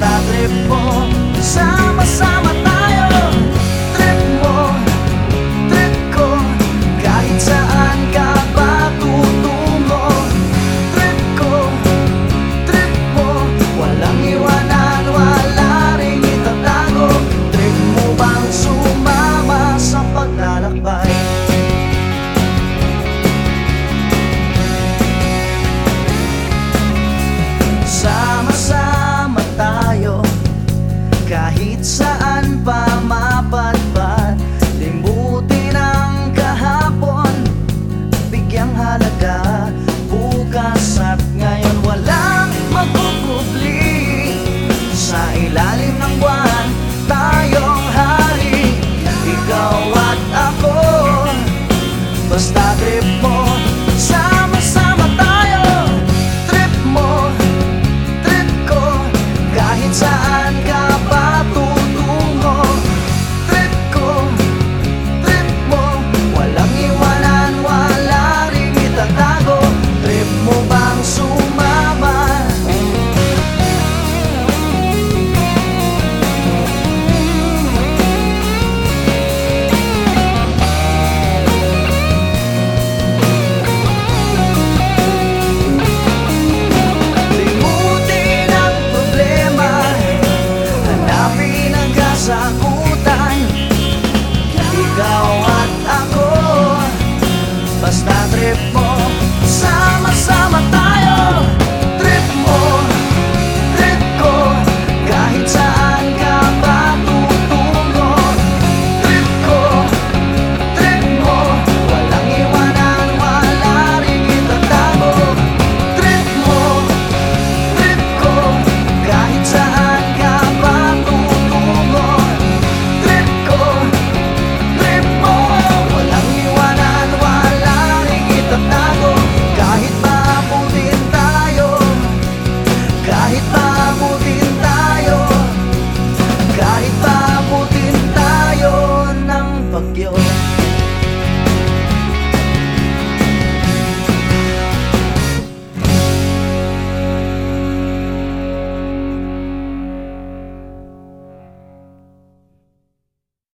basta mo Sama-sama tayo. Trip mo, trip ko. Kahit saan ka pa tutungo. Trip ko, trip mo. Walang iwanan, wala ring itatago. Trip mo bang sumama sa paglalakbay? Sama-sama Kahit saan pa